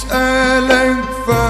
نسألك فاك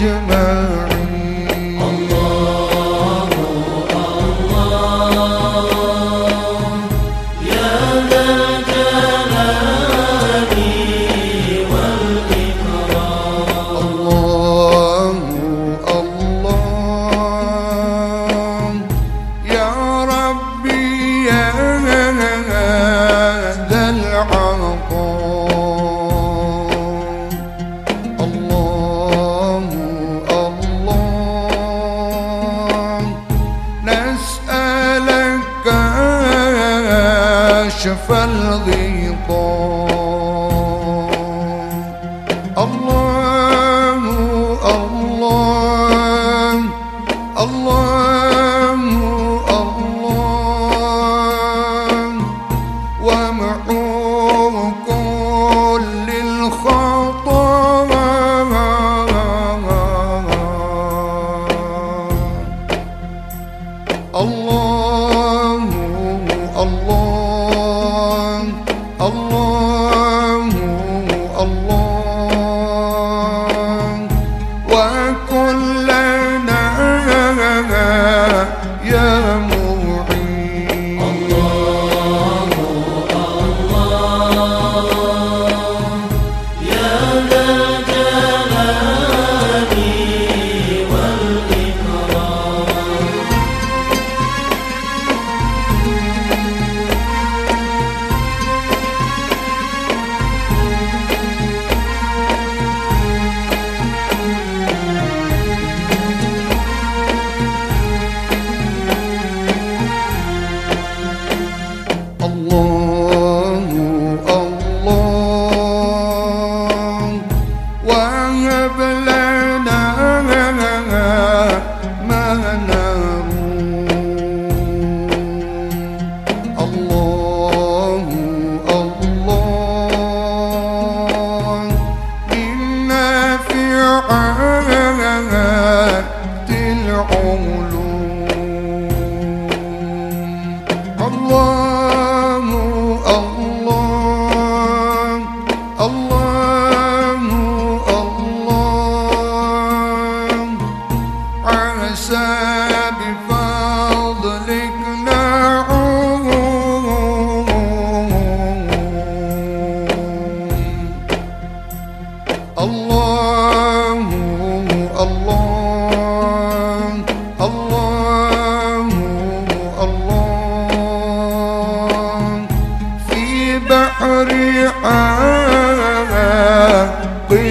de uma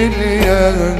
اليد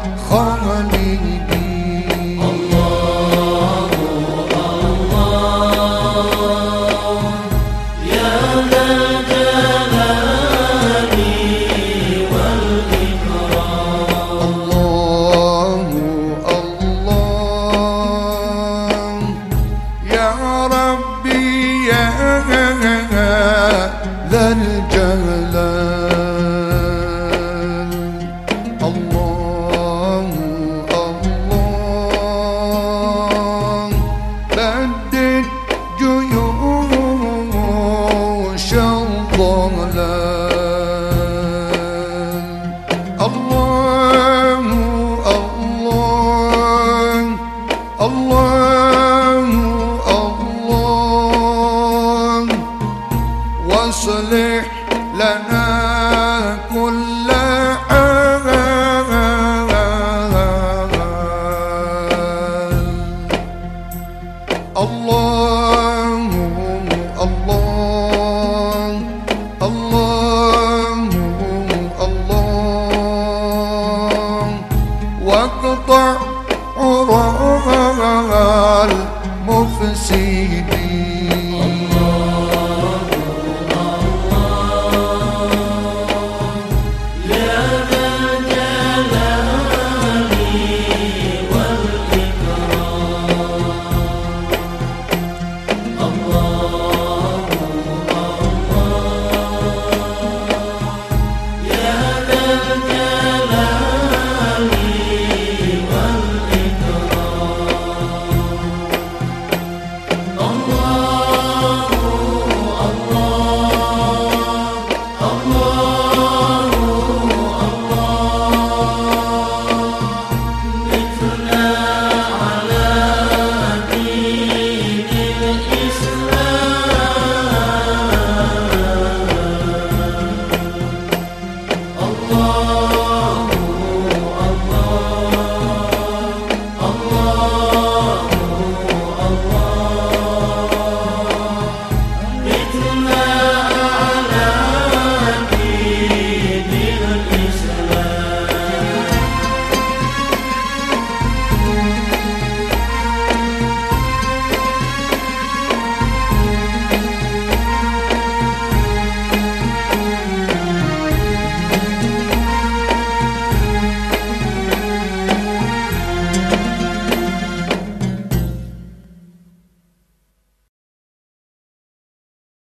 Allah